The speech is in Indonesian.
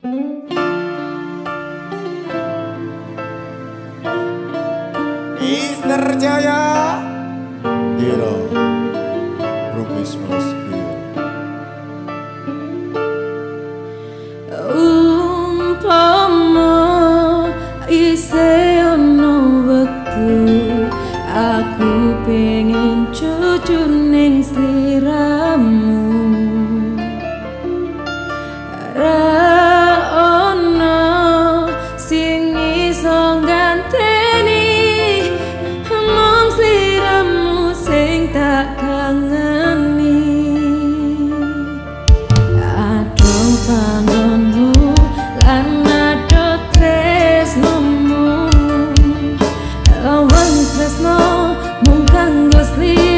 Mister Jaya. Hero Rubis Mas iya. Umpama ise ono waktu. aku pengen cucu neng sliramu. Rasa Sleep.